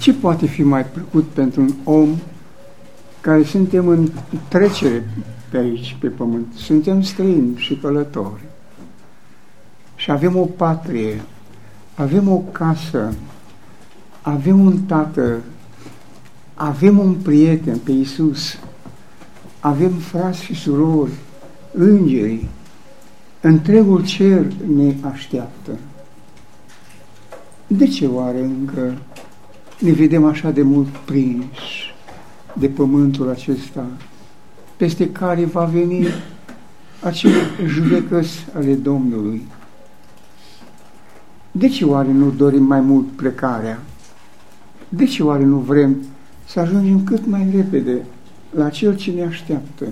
ce poate fi mai plăcut pentru un om care suntem în trecere pe aici, pe pământ. Suntem străini și călători. Și avem o patrie, avem o casă, avem un tată, avem un prieten pe Iisus, avem frați și surori, îngerii, întregul cer ne așteaptă. De ce oare încă ne vedem așa de mult prinși de pământul acesta, peste care va veni acele judecăți ale Domnului? De ce oare nu dorim mai mult plecarea? De ce oare nu vrem să ajungem cât mai repede la cel ce ne așteaptă?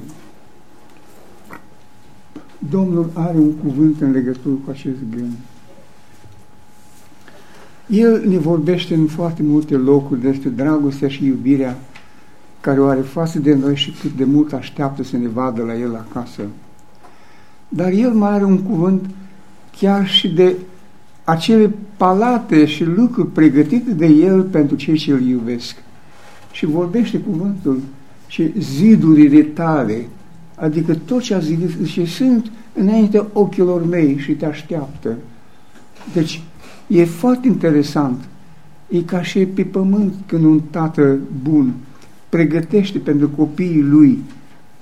Domnul are un cuvânt în legătură cu acest gând. El ne vorbește în foarte multe locuri despre dragostea și iubirea care o are față de noi și cât de mult așteaptă să ne vadă la el acasă. Dar el mai are un cuvânt chiar și de acele palate și lucruri pregătite de el pentru cei ce îl iubesc. Și vorbește cuvântul și zidurile tale, adică tot ce a zis, și sunt înainte ochilor mei și te așteaptă. Deci, E foarte interesant. E ca și pe pământ când un tată bun pregătește pentru copiii lui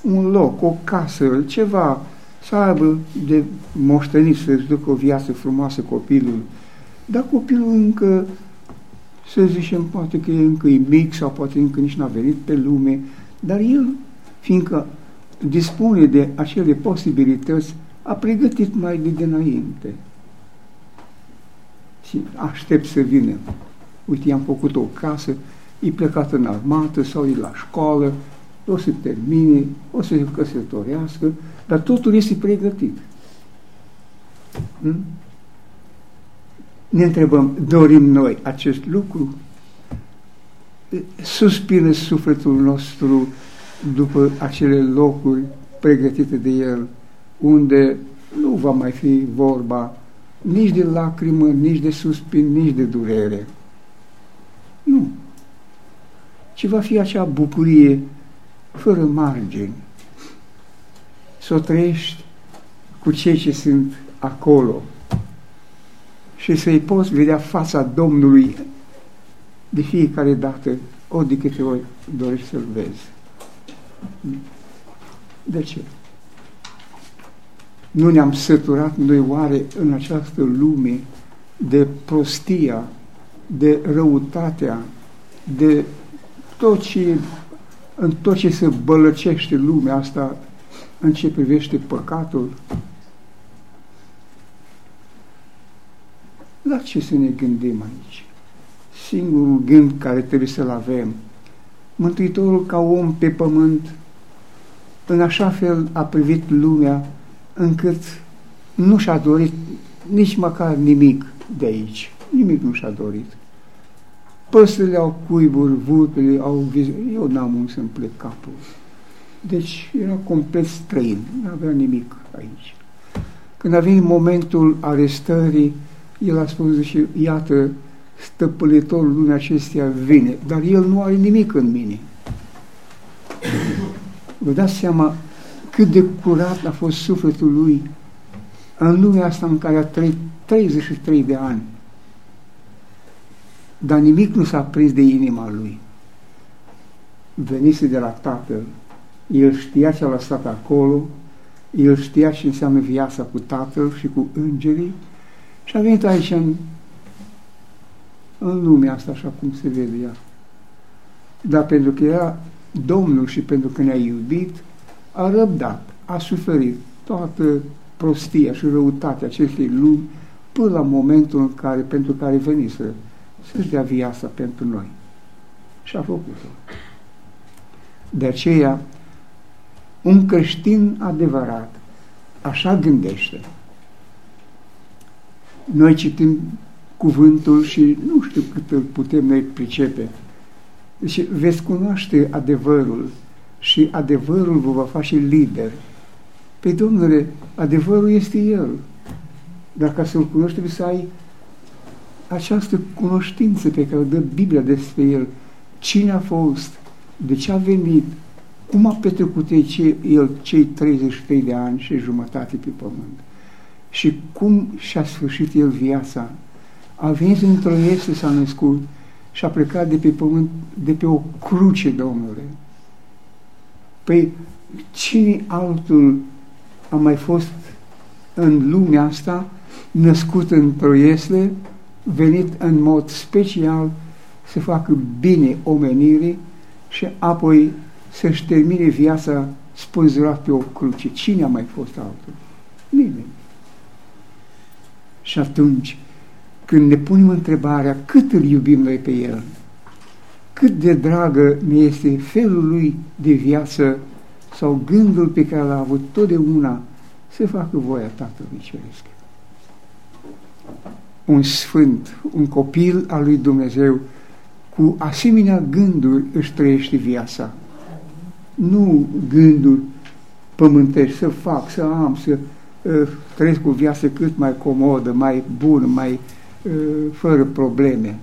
un loc, o casă, ceva, să aibă de moștenit, să-ți ducă o viață frumoasă copilul. Dar copilul încă, să zicem, poate că e încă e mic sau poate încă nici n-a venit pe lume, dar el, fiindcă dispune de acele posibilități, a pregătit mai de dinainte și aștept să vină. Uite, i-am făcut o casă, e plecat în armată sau e la școală, o să termine, o să se căsătorească, dar totul este pregătit. Hmm? Ne întrebăm, dorim noi acest lucru? Suspină sufletul nostru după acele locuri pregătite de El, unde nu va mai fi vorba nici de lacrimă, nici de suspin, nici de durere. Nu. Ci va fi acea bucurie fără margini. Să o trăiești cu cei ce sunt acolo și să-i poți vedea fața Domnului de fiecare dată, ori de câte ori dorești să-L vezi. De ce? Nu ne-am săturat noi oare în această lume de prostia, de răutatea, de tot ce, în tot ce se bălăcește lumea asta în ce privește păcatul? La ce să ne gândim aici? Singurul gând care trebuie să-l avem, Mântuitorul ca om pe pământ, în așa fel a privit lumea încât nu și-a dorit nici măcar nimic de aici. Nimic nu și-a dorit. Păsările au cuiburi, vulpele au viz... Eu n-am un să-mi plec capul. Deci era complet străin, nu avea nimic aici. Când a venit momentul arestării, el a spus și iată, stăpânitorul lumii acesteia vine, dar el nu are nimic în mine. Vă dați seama cât de curat a fost sufletul lui în lumea asta în care a trăit 33 de ani. Dar nimic nu s-a prins de inima lui. Venise de la tatăl, el știa ce a lăsat acolo, el știa ce înseamnă viața cu tatăl și cu îngerii și a venit aici în, în lumea asta așa cum se vede ea. Dar pentru că era Domnul și pentru că ne-a iubit, a răbdat, a suferit toată prostia și răutatea acestei lumi până la momentul în care, pentru care venise să-și dea viața pentru noi. Și a făcut-o. De aceea, un creștin adevărat așa gândește. Noi citim cuvântul și nu știu cât îl putem noi pricepe. Deci veți cunoaște adevărul și adevărul vă va face liber. Păi, domnule, adevărul este El. Dar ca să-L cunoști trebuie să ai această cunoștință pe care o dă Biblia despre el, cine a fost, de ce a venit, cum a petrecut el cei 33 de ani și jumătate pe pământ și cum și-a sfârșit el viața. A venit într-o este, s-a născut și a plecat de pe pământ, de pe o cruce, Domnule. Păi cine altul a mai fost în lumea asta, născut într-o iesle, venit în mod special să facă bine omenirii și apoi să-și termine viața spânzurat pe o cruce. Cine a mai fost altul? Nimeni. Și atunci, când ne punem întrebarea cât îl iubim noi pe El, cât de dragă ne este felul lui de viață sau gândul pe care l-a avut totdeauna să facă voia Tatălui Ceresc. Un sfânt, un copil al lui Dumnezeu, cu asemenea gânduri își trăiește viața. Nu gânduri pământești, să fac, să am, să uh, trăiesc o viață cât mai comodă, mai bună, mai uh, fără probleme.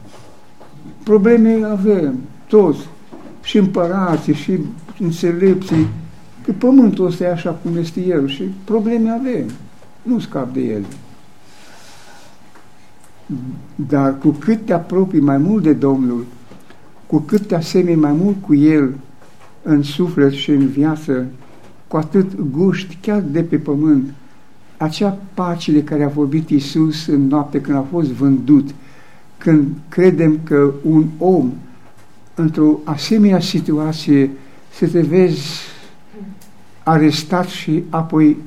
Probleme avem, toți, și împărații, și înțelepții, că pământul ăsta e așa cum este el și probleme avem, nu scap de ele. Dar cu cât te apropii mai mult de Domnul, cu cât te asemeni mai mult cu El în suflet și în viață, cu atât guști chiar de pe pământ acea pace de care a vorbit Isus în noapte când a fost vândut, când credem că un om într-o asemenea situație să te vezi arestat și apoi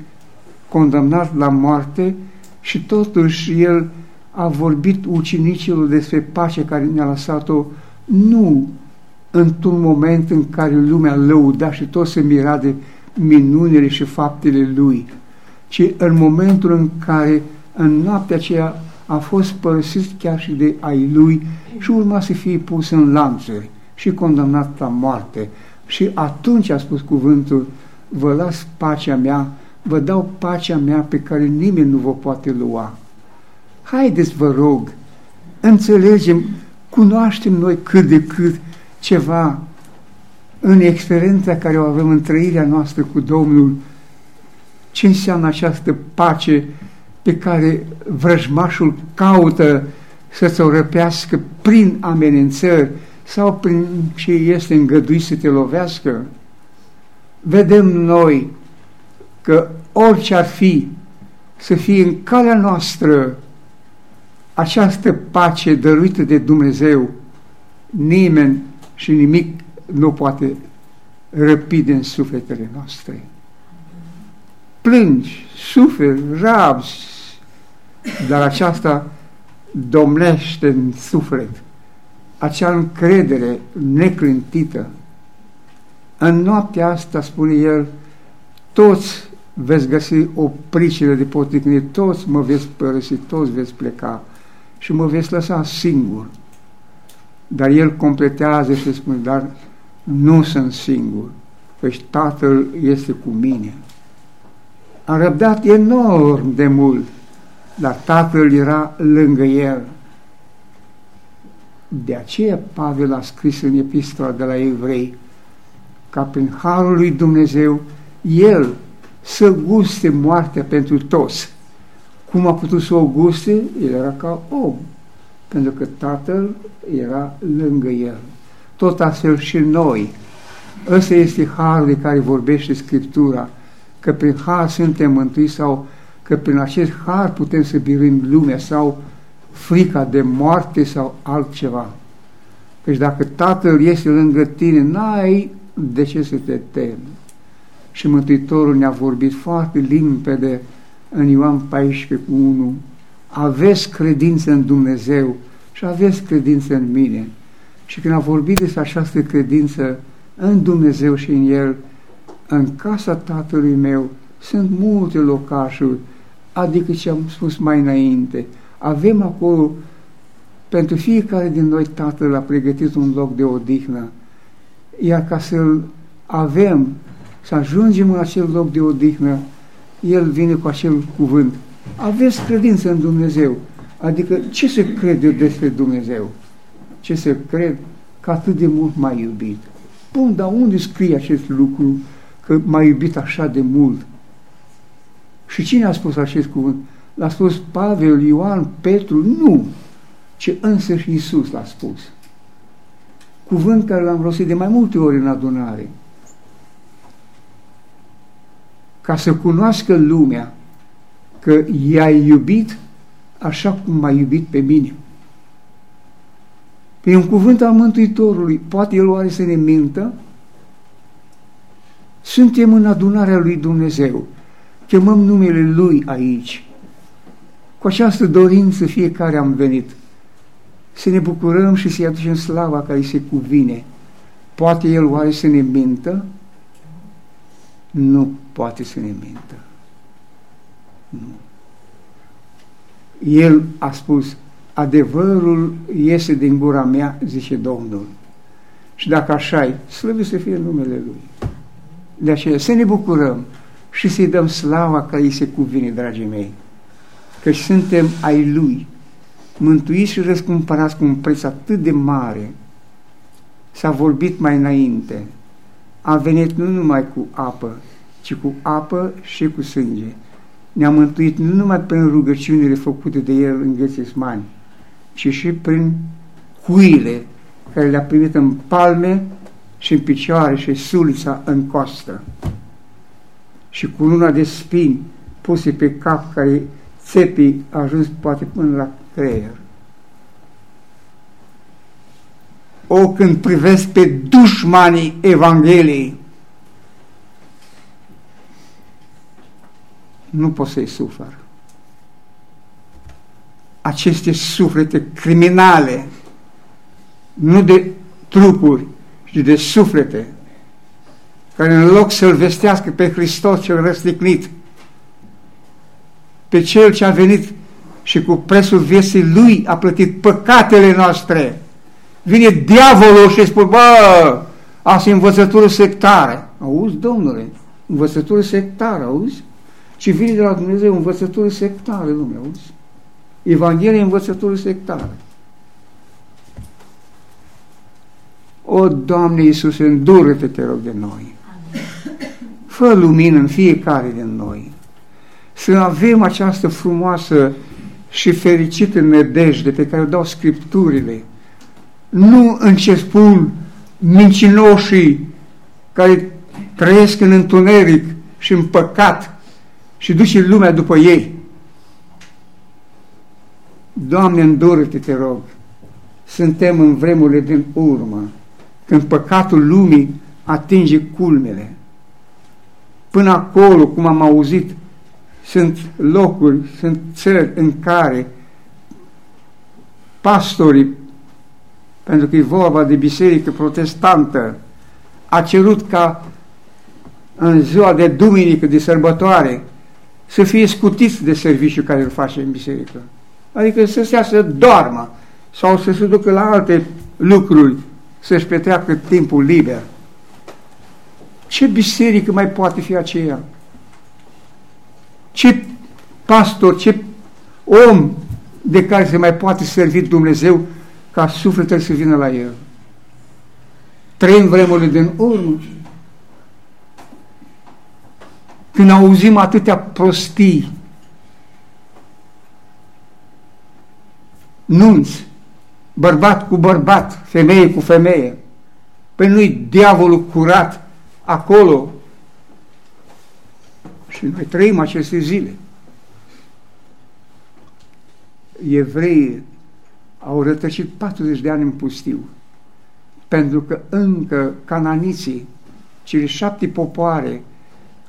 condamnat la moarte și totuși el a vorbit ucenicilor despre pacea care ne-a lăsat-o nu într-un moment în care lumea lăuda și tot se mira de minunile și faptele lui, ci în momentul în care în noaptea aceea a fost părăsit chiar și de ai lui și urma să fie pus în lanțuri și condamnat la moarte. Și atunci a spus cuvântul, vă las pacea mea, vă dau pacea mea pe care nimeni nu vă poate lua. Haideți, vă rog, înțelegem, cunoaștem noi cât de cât ceva în experiența care o avem în trăirea noastră cu Domnul, ce înseamnă această pace pe care vrăjmașul caută să-ți o răpească prin amenințări sau prin ce este îngăduit să te lovească vedem noi că orice ar fi să fie în calea noastră această pace dăruită de Dumnezeu, nimeni și nimic nu poate răpi din sufletele noastre. Plângi, suferi, rabzi, dar aceasta domnește în suflet, acea încredere neclintită, în noaptea asta, spune el, toți veți găsi o pricină de poticnire, toți mă veți părăsi, toți veți pleca și mă veți lăsa singur. Dar el completează și spune, dar nu sunt singur, căci Tatăl este cu mine. A răbdat enorm de mult, dar Tatăl era lângă el. De aceea Pavel a scris în epistola de la evrei, ca prin Harul lui Dumnezeu El să guste moartea pentru toți. Cum a putut să o guste? El era ca om, pentru că Tatăl era lângă El. Tot astfel și noi. Ăsta este Harul de care vorbește Scriptura, că prin Har suntem mântuiți sau că prin acest Har putem să biruim lumea sau frica de moarte sau altceva. Deci dacă Tatăl este lângă tine, n-ai de ce să te temi? Și Mântuitorul ne-a vorbit foarte limpede în Ioan 14 cu 1. Aveți credință în Dumnezeu și aveți credință în mine. Și când a vorbit despre această credință în Dumnezeu și în El, în casa Tatălui meu sunt multe locașuri, adică ce am spus mai înainte. Avem acolo, pentru fiecare din noi Tatăl a pregătit un loc de odihnă iar ca să-l avem, să ajungem în acel loc de odihnă, El vine cu acel cuvânt. Aveți credință în Dumnezeu, Adică ce se crede despre Dumnezeu? Ce se cred că atât de mult m-a iubit. Bun, dar unde scrie acest lucru că m-a iubit așa de mult? Și cine a spus acest cuvânt? L-a spus Pavel, Ioan, Petru? Nu! Ce însăși Iisus l-a spus. Cuvânt care l-am rostit de mai multe ori în adunare. Ca să cunoască lumea că i-a iubit așa cum m-a iubit pe mine. E un cuvânt al Mântuitorului. Poate El oare să ne mintă? Suntem în adunarea lui Dumnezeu. Chemăm numele Lui aici. Cu această dorință fiecare am venit. Să ne bucurăm și să-i aducem slava care se cuvine. Poate El oare să ne mintă? Nu poate să ne mintă. Nu. El a spus, adevărul iese din gura mea, zice Domnul. Și dacă așa e, slăvit să fie numele Lui. De aceea să ne bucurăm și să-i dăm slava care îi se cuvine, dragii mei, că suntem ai Lui, mântuiți și răscumpărați cu un preț atât de mare. S-a vorbit mai înainte. A venit nu numai cu apă, ci cu apă și cu sânge. Ne-a mântuit nu numai prin rugăciunile făcute de El în Ghețesmani, ci și prin cuile care le-a primit în palme și în picioare și sulița în costă. Și cu luna de spini puse pe cap care țepii a ajuns poate până la creier. O, când privesc pe dușmanii Evangheliei, nu pot să-i sufăr aceste suflete criminale, nu de trupuri, ci de suflete, care în loc să-L vestească pe Hristos cel răstignit, pe Cel ce a venit și cu prețul vieții Lui a plătit păcatele noastre, vine diavolul și spune, bă, asta e învățătură sectară. Auzi, domnule, învățătură sectară, auzi? Și vine de la Dumnezeu învățătură sectară, lumea, auzi? Evanghelia învățătură sectară. O, Doamne Iisuse, îndură-te, te rog, de noi. Fă lumină în fiecare din noi. Să avem această frumoasă și fericită nădejde pe care o dau Scripturile. Nu în ce spun mincinoșii care trăiesc în întuneric și în păcat și duce lumea după ei. Doamne, îndură-te, te rog, suntem în vremurile din urmă, când păcatul lumii atinge culmele. Până acolo, cum am auzit, sunt locuri, sunt țări în care pastorii, pentru că e vorba de biserică protestantă, a cerut ca în ziua de duminică, de sărbătoare, să fie scutiți de serviciu care îl face în biserică. Adică să stea să doarmă sau să se ducă la alte lucruri, să-și petreacă timpul liber. Ce biserică mai poate fi aceea? Ce pastor, ce om de care se mai poate servi Dumnezeu ca sufletul să vină la el? Trăim vremurile din urmă. Când auzim atâtea prostii, nunți, bărbat cu bărbat, femeie cu femeie. Păi nu-i diavolul curat acolo. Și noi trăim aceste zile. Evreii au rătăcit 40 de ani în pustiu, pentru că încă cananiții, cele șapte popoare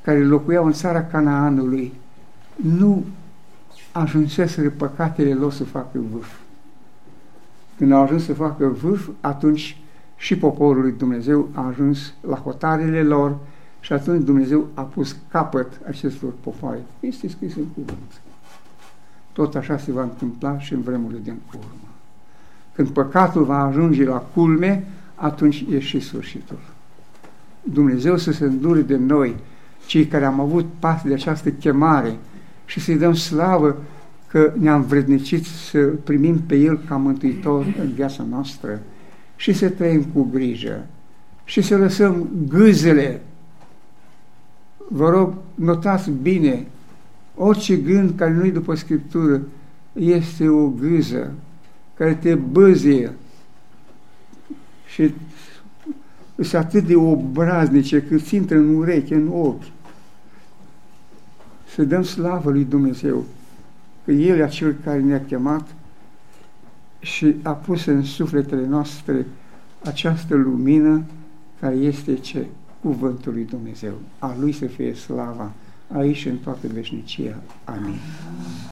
care locuiau în țara Canaanului, nu ajunseseră păcatele lor să facă vârf. Când au ajuns să facă vârf, atunci și poporul lui Dumnezeu a ajuns la hotarele lor și atunci Dumnezeu a pus capăt acestor popoare. Este scris în cuvânt. Tot așa se va întâmpla și în vremurile din urmă. Când păcatul va ajunge la culme, atunci e și sfârșitul. Dumnezeu să se îndure de noi, cei care am avut parte de această chemare și să-i dăm slavă că ne-am vrednicit să primim pe El ca Mântuitor în viața noastră și să trăim cu grijă și să lăsăm gâzele. Vă rog, notați bine, orice gând care nu-i după Scriptură este o gâză care te băzie și sunt atât de obraznice că ți intră în ureche, în ochi. Să dăm slavă lui Dumnezeu că El e acel care ne-a chemat și a pus în sufletele noastre această lumină care este ce? Cuvântul lui Dumnezeu. A Lui să fie slava aici și în toată veșnicia. Amin.